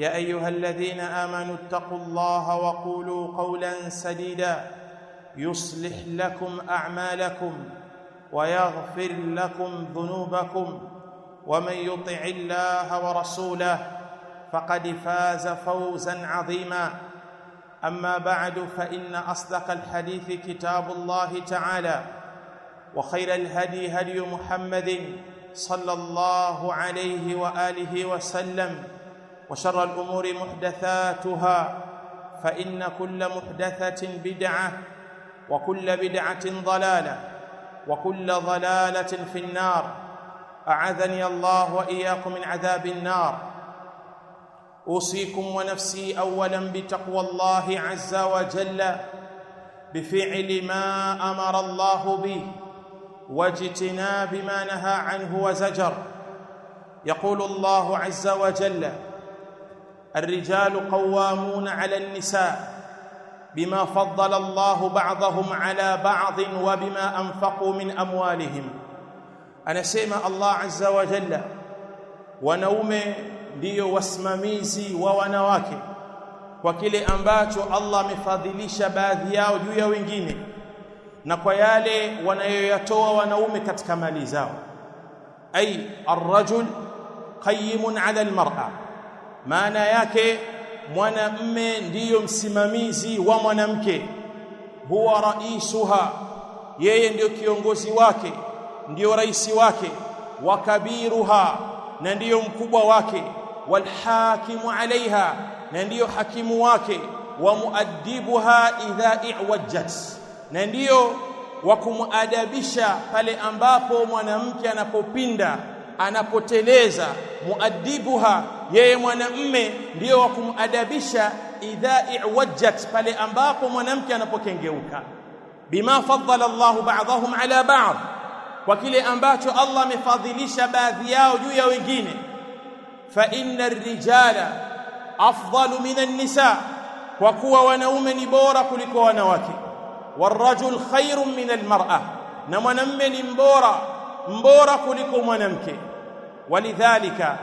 يا أيها الذين آمنوا اتقوا الله وقولوا قولا سديدا. يصلح لكم أعمالكم ويغفر لكم ذنوبكم ومن يطع الله ورسوله فقد فاز فوزا عظيما. أما بعد فإن أصدق الحديث كتاب الله تعالى وخير الهدي هدي محمد صلى الله عليه وآله وسلم. وشر الأمور محدثاتها فإن كل محدثة بدعة وكل بدعة ضلالة وكل ضلالة في النار. أعاذني الله وإياكم من عذاب النار. أوصيكم ونفسي اولا بتقوى الله عز وجل بفعل ما أمر الله به واجتناب ما نهى عنه وزجر. يقول الله عز وجل الرجال قوامون على النساء بما فضل الله بعضهم على بعض وبما انفقوا من اموالهم anasema Allah azza wa jalla wanaume ndiyo wasimamizi wa wanawake kwa kile ambacho Allah amefadhilisha baadhi yao juu ya wengine na kwa yale wanayoyatoa wanaume katika mali zao ay arrajul qayyimun ala almar'a maana yake mwanamme ndiyo msimamizi wa mwanamke. Huwa raisuha. Yeye ndiyo kiongozi wake ndiyo raisi wake wa kabiruha na ndiyo mkubwa wake walhakimu alaiha na ndiyo hakimu wake wa muaddibuha idha i'wajjat. Na ndiyo wa kumuadabisha pale ambapo mwanamke anapopinda anapoteleza muaddibuha yeye mwanamme ndiyo wa kumadabisha idha i'wajjat pale ambapo mwanamke anapokengeuka. Bima faddala Allahu ba'dahum ala ba'd kwa kile ambacho Allah amefadhilisha baadhi yao juu ya wengine. Fa inna rijala afdalu minan nisa kwa kuwa wanaume ni bora kuliko wanawake. Warajul khairun min almar'a na mwanamume ni mbora mbora kuliko mwanamke ولذلك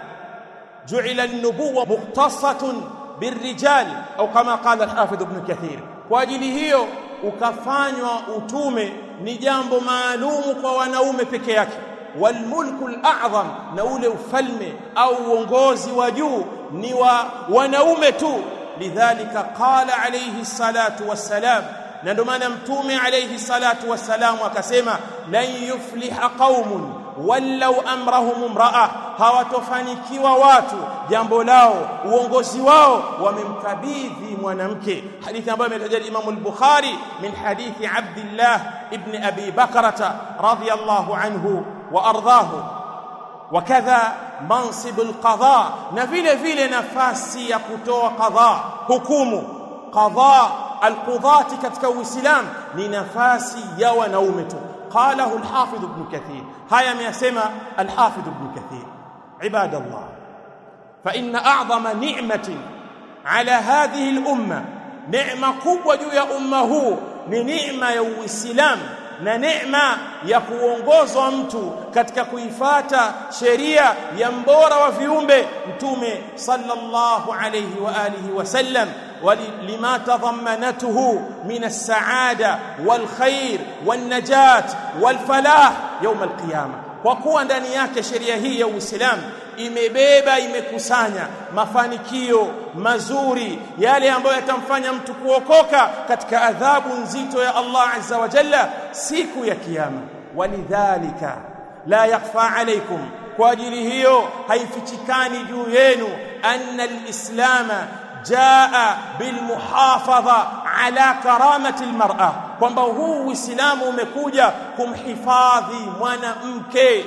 جعل النبوة مختصة بالرجال أو كما قال الحافظ ابن كثير. وأجله وكفان وأتوم نجام معلوم ونوم فكياك والملك الأعظم نول فلم أو ونغوز وجو نوا ونوم تو لذلك قال عليه الصلاة والسلام ندمان أمتوم عليه الصلاة والسلام وكسيما لن يفلح قوم wallau amrahum imra'a hawatofanikiwa watu jambo lao uongozi wao wamemkabidhi mwanamke hadithi ambayo imetaja Imam al-Bukhari min hadithi Abdullah ibn Abi Bakrata radiyallahu anhu wa wakadha mansib al-qadha na vile vile nafasi ya kutoa qadha hukumu qadha al-qudati katika uislamu ni nafasi ya wanaume tu قاله الحافظ ابن كثير. هيا ميسمى الحافظ ابن كثير. عباد الله فإن أعظم نعمة على هذه الأمة نعمة كبوة يا أمه نعمة يا الإسلام na neema ya kuongozwa mtu katika kuifata sheria ya mbora wa viumbe mtume sallallahu alayhi wa alihi wasallam ولما تضمنته من السعادة والخير والنجاة والفلاح يوم القيامة kwa kuwa ndani yake sheria imebeba imekusanya mafanikio mazuri yale ambayo yatamfanya mtu kuokoka katika adhabu nzito ya Allah azza wa jalla siku ya kiyama walidhalika la yakhfa alaykum kwa ajili hiyo haifichikani juu yenu anna alislama jaa bilmuhafadha ala karamati almar'a kwamba huu uislamu umekuja kumhifadhi mwanamke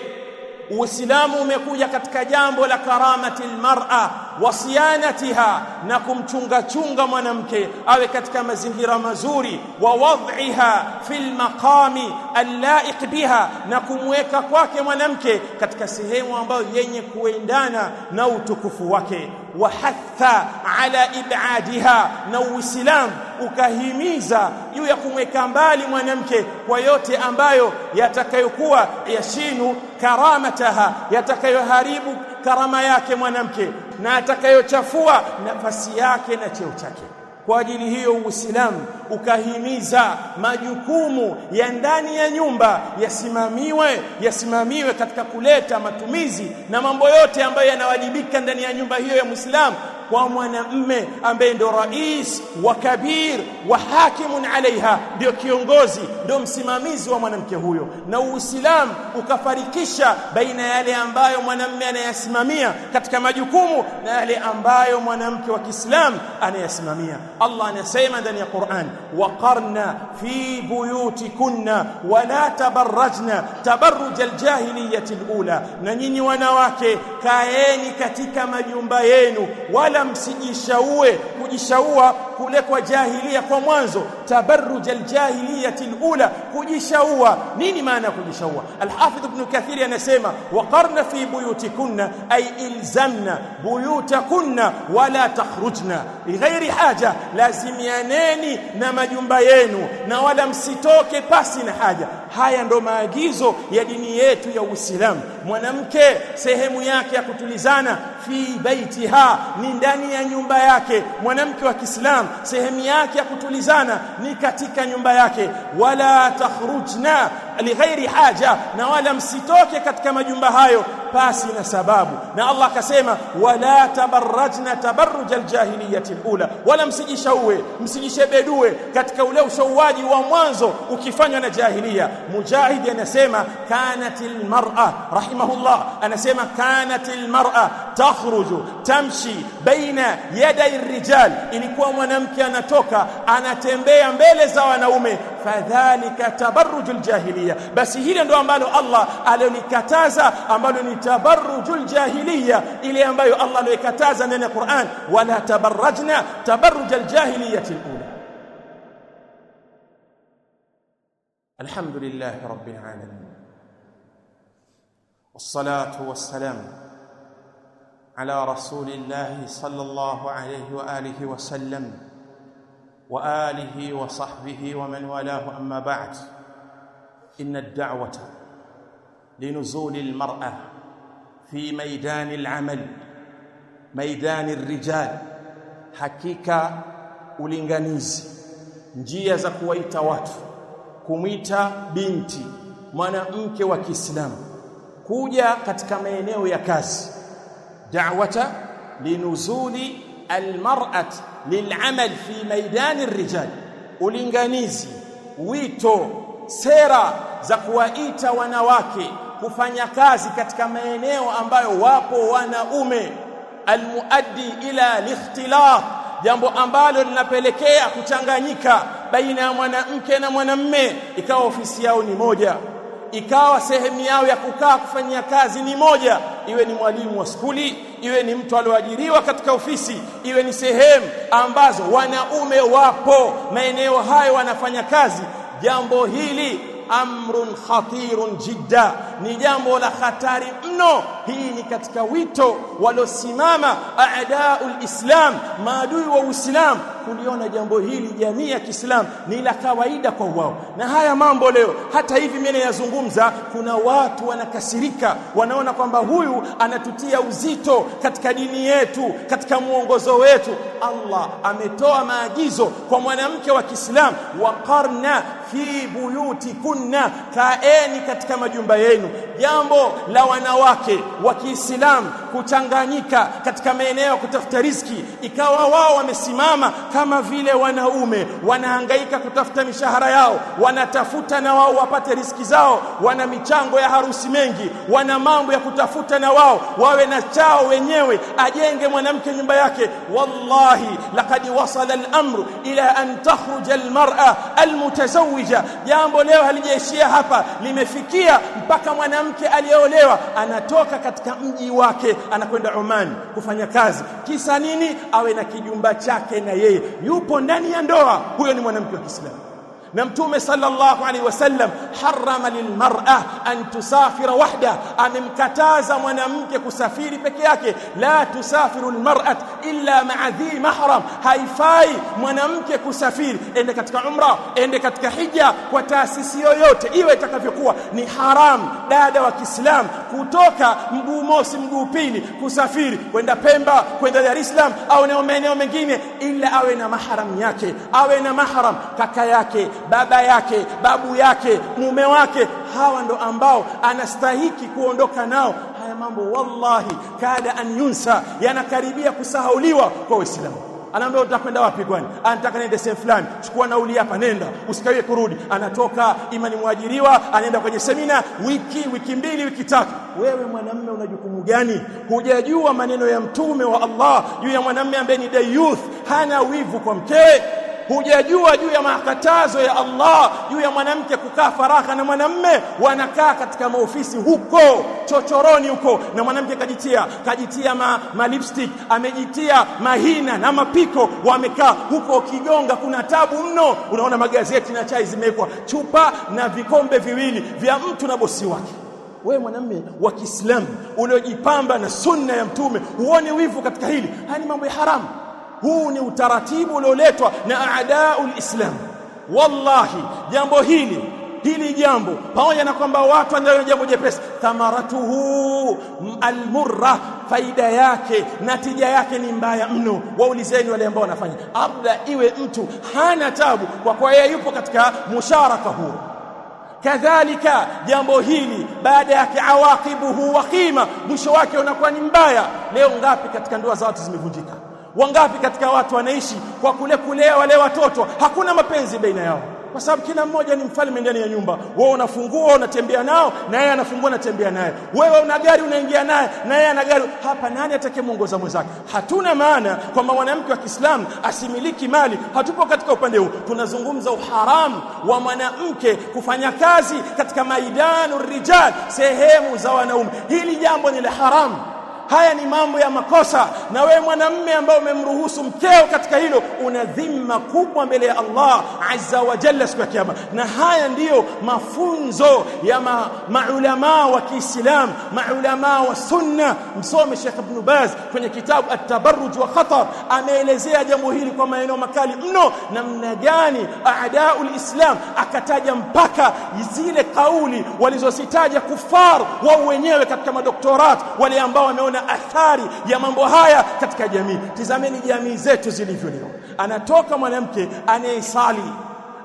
Uislamu umekuja katika jambo la karamati almar'a wa siyanatiha na kumchunga chunga mwanamke awe katika mazingira mazuri wa wad'iha fil maqami allaiq biha na kumweka kwake mwanamke katika sehemu ambayo yenye kuendana na utukufu wake. Wa hatha ala ibadiha na uislamu ukahimiza juu ya kumweka mbali mwanamke kwa yote ambayo yatakayokuwa yashinu karamataha yatakayoharibu karama yake mwanamke na atakayochafua nafasi yake na cheo chake. Kwa ajili hiyo Uislamu ukahimiza majukumu ya ndani ya nyumba yasimamiwe yasimamiwe katika kuleta matumizi na mambo yote ambayo yanawajibika ndani ya nyumba hiyo ya Muislamu kwa mwanamme ambaye ndo rais wa kabir wa hakimun alaiha ndio kiongozi ndio msimamizi wa mwanamke huyo. Na Uislamu ukafarikisha baina yale ambayo mwanamme anayasimamia katika majukumu na yale ambayo mwanamke wa Kiislamu anayasimamia. Allah anasema ndani ya Qur'an waqarna fi buyutikunna wala tabarrajna tabarruj aljahiliyyati alula. Na nyinyi wanawake kaeni katika majumba yenu wala msijishaue kujishaua kule kwa jahilia kwa mwanzo. Tabarruj aljahiliyati alula kujishaua. Nini maana ya kujishaua? Alhafidh ibn kathir anasema waqarna fi buyutikunna ay ilzamna buyutakunna wala takhrujna lighairi haja. Lazimianeni na majumba yenu na wala msitoke pasi na haja. Haya ndo maagizo ya dini yetu ya Uislamu. Mwanamke sehemu yake ya kutulizana fi baitiha ni ndani ya nyumba yake mwanamke wa Kiislamu sehemu yake ya kutulizana ni katika nyumba yake. Wala takhrujna لغير حاجة. نوالا مسيتوك كتك مجنب هايو. باسنا سباب نالله كسيما ولا تبرجنا تبرج الجاهلية الأولى. ولا مسيجي شوه مسيجي شبدوه كتك ولو شوادي ومانزو وكيفان جاهلية. مجاهد ينسيما كانت المرأة. رحمه الله. أنا سيما كانت المرأة تخرج تمشي بين يدي الرجال. إن كوام ونمك أنا توكا. أنا تنبيا مبيلزا ونومي. فذلك تبرج الجاهلية. Jahiliya basi hili ndo ambalo Allah aliolikataza ambalo ni tabarrujul jahiliya ile ambayo Allah aliyokataza ndani ya Qur'an wala tabarrajna tabarrujal jahiliyati alula alhamdulillah rabbil alamin والصلاه والسلام على رسول الله صلى الله عليه واله وسلم واله وصحبه ومن والاه اما بعد ان الدعوه لنزول المراه في ميدان العمل ميدان الرجال hakika ulinganizi njia za kuwaita watu kumwita binti mwanamke wa Kiislamu kuja katika maeneo ya kazi da'wata linuzuli almar'at lil'amal fi maidani الرجال ulinganizi wito sera za kuwaita wanawake kufanya kazi katika maeneo ambayo wapo wanaume. Almuaddi ila likhtilaf jambo ambalo linapelekea kuchanganyika baina ya mwanamke na mwanamme ikawa ofisi yao ni moja. Ikawa sehemu yao ya kukaa kufanyia kazi ni moja. Iwe ni mwalimu wa skuli iwe ni mtu alioajiriwa katika ofisi iwe ni sehemu ambazo wanaume wapo. Maeneo hayo wanafanya kazi jambo hili amrun khatirun jidda. Ni jambo la hatari mno. Hii ni katika wito waliosimama aadaul islam maadui wa uislamu kuliona jambo hili jamii ya Kiislamu ni la kawaida kwa wao. Na haya mambo leo hata hivi mimi nayazungumza kuna watu wanakasirika wanaona kwamba huyu anatutia uzito katika dini yetu katika muongozo wetu. Allah ametoa maagizo kwa mwanamke wa Kiislamu waqarna fi buyutikunna kaeni katika majumba yenu. Jambo la wanawake wa Kiislamu kuchanganyika katika maeneo ya kutafuta riziki ikawa wao wamesimama kama vile wanaume wanahangaika kutafuta mishahara yao wanatafuta na wao wapate riski zao wana michango ya harusi mengi wana mambo ya kutafuta na wao wawe na chao wenyewe ajenge mwanamke nyumba yake. Wallahi laqad wasala al-amru ila an takhruja al-mar'a al-mutazawwija. Jambo leo halijaishia hapa limefikia mpaka mwanamke aliyeolewa anatoka katika mji wake anakwenda Oman kufanya kazi. Kisa nini? Awe na kijumba chake na yeye yupo ndani ya ndoa huyo ni mwanamke wa Kiislamu na mtume sallallahu alaihi wasallam harama lilmar'a an tusafira wahda amemkataza mwanamke kusafiri peke yake. La tusafiru almar'at illa ma'a dhi mahram haifai mwanamke kusafiri ende katika umra ende katika hija kwa taasisi yoyote iwe itakavyokuwa. Ni haram dada wa Kiislamu kutoka mguu mosi mguu pili kusafiri kwenda Pemba kwenda Dar es Salaam au maeneo mengine ila awe na mahram yake awe na mahram kaka yake baba yake babu yake mume wake hawa ndo ambao anastahiki kuondoka nao. Haya mambo wallahi kada an yunsa yanakaribia kusahauliwa kwa waislamu. Anaambia utakwenda wapi kwani? Anataka niende sehemu fulani. Chukua nauli hapa nenda. Usikawie kurudi. Anatoka imani mwajiriwa anaenda kwenye semina wiki wiki mbili wiki tatu. Wewe mwanamme una jukumu gani? Hujajua maneno ya mtume wa Allah juu ya mwanamme ambaye ni dayuth hana wivu kwa mkewe hujajua juu ya makatazo ya Allah juu ya mwanamke kukaa faragha na mwanamme wanakaa katika maofisi huko chochoroni huko na mwanamke kajitia kajitia ma, ma lipstick amejitia mahina na mapiko wamekaa huko kigonga kuna tabu mno. Unaona magazeti na chai zimewekwa chupa na vikombe viwili vya mtu na bosi wake. Wewe mwanamme wa Kiislamu uliojipamba na sunna ya mtume uone wivu katika hili? Haya ni mambo ya haramu huu ni utaratibu ulioletwa na aadaul islam. Wallahi jambo hili hili jambo pamoja na kwamba watu wanaona jambo jepesi thamaratuhu almurra faida yake natija yake ni mbaya mno. Waulizeni wale ambao wanafanya. Abda iwe mtu hana tabu kwa kwa yeye yupo katika musharaka huu kadhalika jambo hili baada yake awaqibuhu waqima mwisho wake unakuwa ni mbaya. Leo ngapi katika ndoa za watu zimevunjika wangapi katika watu wanaishi kwa kule kulea wale watoto? Hakuna mapenzi baina yao. Kwa sababu kila mmoja ni mfalme ndani ya nyumba. Wewe unafungua unatembea nao na yeye anafungua unatembea naye. Wewe una gari unaingia naye na yeye ana gari. Hapa nani atakayemuongoza mwenzake? Hatuna maana kwamba mwanamke wa Kiislamu asimiliki mali. Hatupo katika upande huu. Tunazungumza uharamu wa mwanamke kufanya kazi katika maidanu rijal sehemu za wanaume. Hili jambo ni la haramu haya ni mambo ya makosa. Na wewe mwanamme ambaye umemruhusu mkeo katika hilo una dhima kubwa mbele ya Allah azza wa jalla siku ya kiyama. Na haya ndiyo mafunzo ya ma, maulama wa kiislam maulama wa sunna. Msome Sheikh Ibn Baz kwenye kitabu at-tabarruj wa khatar. Ameelezea jambo hili kwa maneno makali mno. Namna gani aadaul islam akataja mpaka zile kauli walizositaja kufar wao wenyewe katika madoktorat wale ambao wameona athari ya mambo haya katika jamii. Tizameni jamii zetu zilivyo leo. Anatoka mwanamke anayesali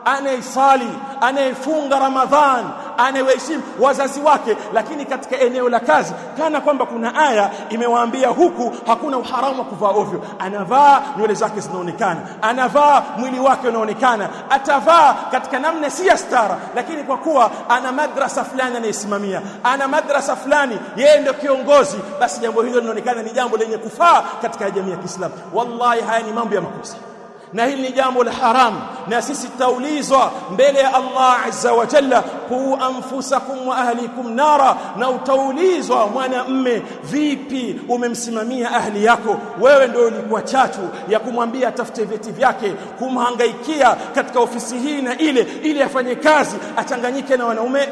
anayesali anayefunga ramadhan anayeheshimu wazazi wake lakini katika eneo la kazi kana kwamba kuna aya imewaambia huku hakuna uharamu wa kuvaa ovyo. Anavaa nywele zake zinaonekana anavaa mwili wake unaonekana atavaa katika namna si stara lakini kwa kuwa ana madrasa fulani anayesimamia ana madrasa fulani yeye ndio kiongozi basi jambo hilo linaonekana ni jambo lenye kufaa katika jamii ya Kiislamu. Wallahi haya ni mambo ya makosa na hili ni jambo la haram. Na sisi tutaulizwa mbele ya Allah azza wa jalla ku anfusakum wa ahlikum nara. Na utaulizwa mwanamme vipi umemsimamia ahli yako? Wewe ndio ulikuwa chachu ya kumwambia tafute vyeti vyake kumhangaikia katika ofisi hii na ile ili afanye kazi achanganyike na wanaume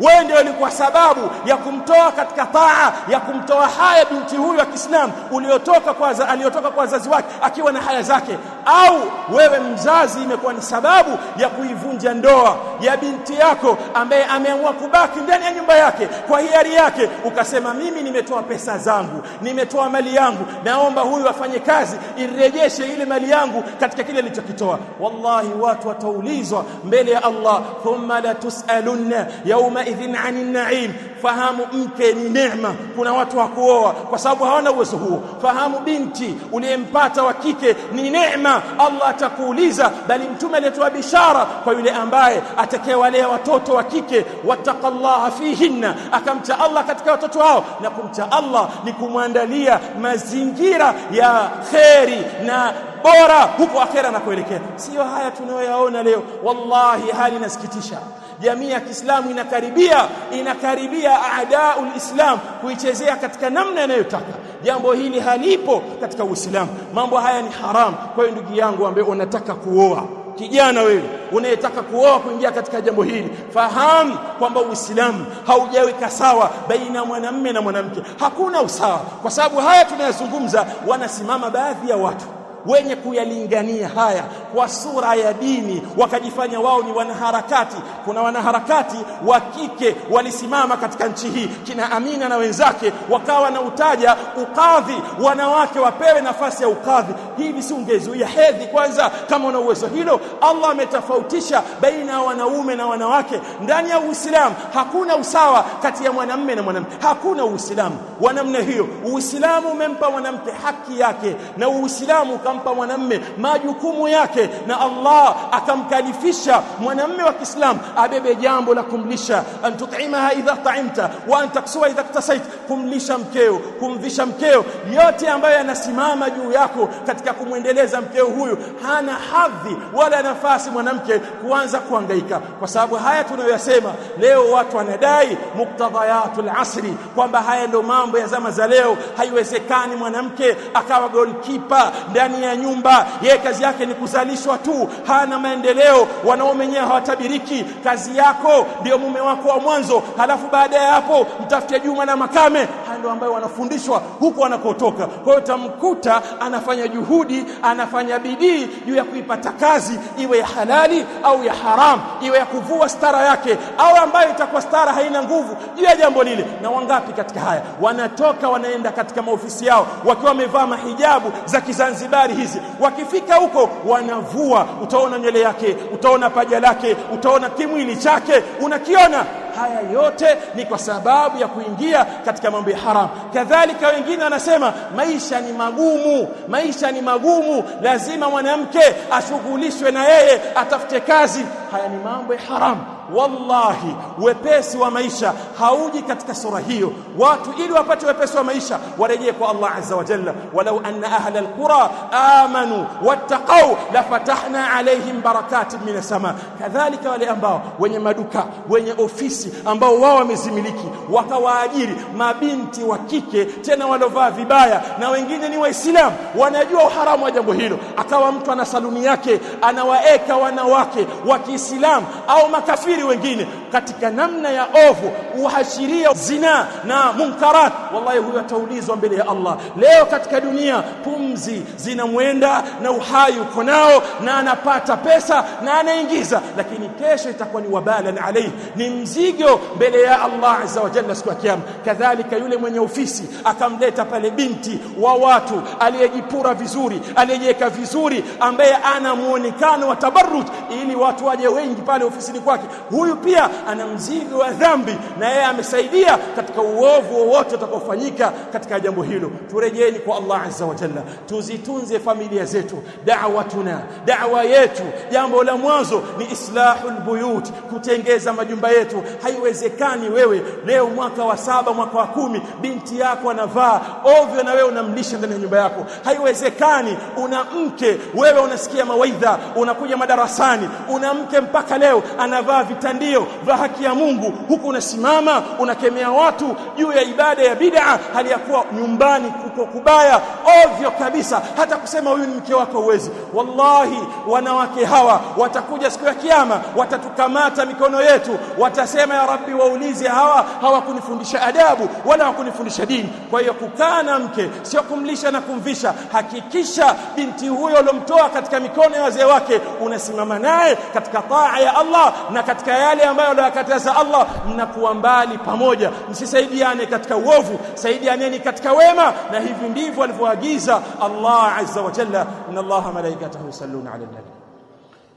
wewe ndio ulikuwa sababu ya kumtoa katika taa ya kumtoa haya binti huyu wa Kiislamu uliotoka kwa aliyotoka kwa wazazi wake akiwa na haya zake. Au wewe mzazi imekuwa ni sababu ya kuivunja ndoa ya binti yako ambaye ameamua kubaki ndani ya nyumba yake kwa hiari yake ukasema mimi nimetoa pesa zangu nimetoa mali yangu naomba huyu afanye kazi irejeshe ile mali yangu katika kile nilichokitoa. Wallahi watu wataulizwa mbele ya Allah thumma la tusalunna yawma idhin anin na'im fahamu mke ni neema. Kuna watu wakuoa kwa sababu hawana uwezo huo. Fahamu binti uliyempata wa kike ni neema. Allah atakuuliza bali mtume aliyetoa bishara kwa yule ambaye atakayewalea watoto wa kike. Wattaqallaha fihinna. Akamcha Allah katika watoto hao. Na kumcha Allah ni kumwandalia mazingira ya kheri na bora huko akhera na kuelekea. Sio haya tunayoyaona leo. Wallahi hali nasikitisha jamii ya Kiislamu inakaribia inakaribia aadaul Islam kuichezea katika namna inayotaka. Jambo hili halipo katika Uislamu. Mambo haya ni haram. Kwa hiyo ndugu yangu ambaye unataka kuoa kijana wewe unayetaka kuoa kuingia katika jambo hili fahamu kwamba Uislamu haujaweka sawa baina mwanamme na mwanamke. Hakuna usawa. Kwa sababu haya tunayazungumza wanasimama baadhi ya watu wenye kuyalingania haya kwa sura ya dini wakajifanya wao ni wanaharakati. Kuna wanaharakati wa kike walisimama katika nchi hii kina Amina na wenzake wakawa na utaja ukadhi wanawake wapewe nafasi ya ukadhi. Hivi si ungezuia hedhi kwanza? Kama una uwezo hilo Allah ametofautisha baina ya wanaume na wanawake. Ndani ya Uislamu hakuna usawa kati ya mwanamme na mwanamke hakuna Uislamu wa namna hiyo. Uislamu umempa mwanamke haki yake na Uislamu akampa mwanamme majukumu yake na Allah akamkalifisha mwanamme wa Kiislamu abebe jambo la kumlisha. Antut'imaha idha ta'imta wa antaksua idha ktasait kumlisha mkeo kumvisha mkeo. Yote ambayo yanasimama juu yako katika kumwendeleza mkeo huyu hana hadhi wala nafasi mwanamke kuanza kuangaika kwa sababu haya tunayoyasema leo watu wanadai muktadhayatul asri kwamba haya ndio mambo ya zama za leo. Haiwezekani mwanamke akawa goalkeeper ndani ya nyumba. Yeye kazi yake ni kuzalishwa tu. Hana maendeleo. Wanaume wenyewe hawatabiriki. Kazi yako ndio mume wako wa mwanzo. Halafu baada ya hapo mtafute Juma na Makame ndio ambayo wanafundishwa huko wanakotoka. Kwa hiyo tamkuta anafanya juhudi anafanya bidii juu ya kuipata kazi iwe ya halali au ya haram iwe ya kuvua stara yake au ambayo itakuwa stara haina nguvu. Juu ya jambo lile na wangapi katika haya? Wanatoka wanaenda katika maofisi yao wakiwa wamevaa mahijabu za kizanzibari hizi. Wakifika huko wanavua. Utaona nywele yake utaona paja lake utaona kimwili chake. Unakiona haya yote ni kwa sababu ya kuingia katika mambo ya haram. Kadhalika wengine wanasema maisha ni magumu maisha ni magumu. Lazima mwanamke ashughulishwe na yeye atafute kazi. Haya ni mambo ya haram wallahi wepesi wa maisha hauji katika sura hiyo. Watu ili wapate wepesi wa maisha warejee kwa Allah azza wa jalla. Walau anna ahla alqura amanu wattaqau lafatahna alaihim barakatin min sama. Kadhalika wale ambao wenye maduka wenye ofisi ambao wao wamezimiliki wakawaajiri mabinti wa kike tena walovaa vibaya na wengine ni waislamu. Wanajua uharamu wa jambo hilo. Akawa mtu ana saluni yake anawaeka wanawake wa Kiislamu au makafiri wengine katika namna ya ovu uhashiria zina na munkarat. Wallahi huyo ataulizwa mbele ya Allah. Leo katika dunia pumzi zinamwenda na uhai uko nao na anapata pesa na anaingiza lakini kesho itakuwa ni wabalan alayhi ni mzigo mbele ya Allah azza wa jalla siku ya kiyama. Kadhalika yule mwenye ofisi akamleta pale binti wa watu aliyejipura vizuri aliyejiweka vizuri ambaye ana muonekano wa tabarruj ili watu waje wengi pale ofisini kwake huyu pia ana mzigo wa dhambi na yeye amesaidia katika uovu wowote utakaofanyika katika jambo hilo. Turejeeni kwa Allah azza wa jalla. Tuzitunze familia zetu. Da'watuna. Da'wa yetu jambo la mwanzo ni islahul buyut kutengeza majumba yetu. Haiwezekani wewe leo mwaka wa saba mwaka wa kumi binti yako anavaa ovyo na wewe unamlisha ndani ya nyumba yako. Haiwezekani una mke wewe unasikia mawaidha unakuja madarasani una mke mpaka leo anavaa vitandio vya haki ya Mungu. Huku unasimama unakemea watu juu ya ibada ya bid'a hali ya kuwa nyumbani kuko kubaya ovyo kabisa. Hata kusema huyu ni mke wako uwezi wallahi wanawake hawa watakuja siku ya kiyama watatukamata mikono yetu watasema ya rabbi waulize hawa hawakunifundisha adabu wala hawakunifundisha dini. Kwa hiyo kukaa na mke sio kumlisha na kumvisha. Hakikisha binti huyo uliomtoa katika mikono ya wazee wake unasimama naye katika taa ya Allah na katika yale ambayo aliyokataza Allah mnakuwa mbali pamoja msisaidiane katika uovu saidianeni katika wema na hivi ndivyo alivyoagiza Allah azza wa jalla inna Allah malaikatahu yusalluna ala nabi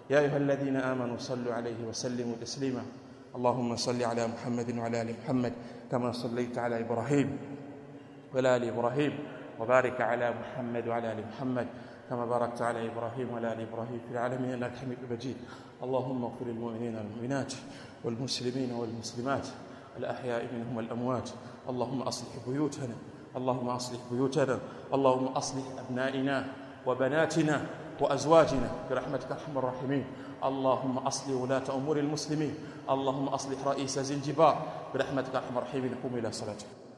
يا أيها الذين آمنوا صلوا عليه وسلموا تسليما اللهم صل على محمد وعلى آل محمد كما صليت على إبراهيم وعلى آل إبراهيم وبارك على محمد وعلى آل محمد كما باركت على إبراهيم وعلى آل إبراهيم في العالمين إنك حميد مجيد. اللهم اغفر للمؤمنين والمؤمنات والمسلمين والمسلمات الأحياء منهم والأموات. اللهم أصلح بيوتنا اللهم أصلح بيوتنا اللهم أصلح أبنائنا وبناتنا وأزواجنا. برحمتك أرحم الراحمين. اللهم أصلح ولاة أمور المسلمين. اللهم أصلح رئيس زنجبار برحمتك أرحم الراحمين. قم إلى صلاتك.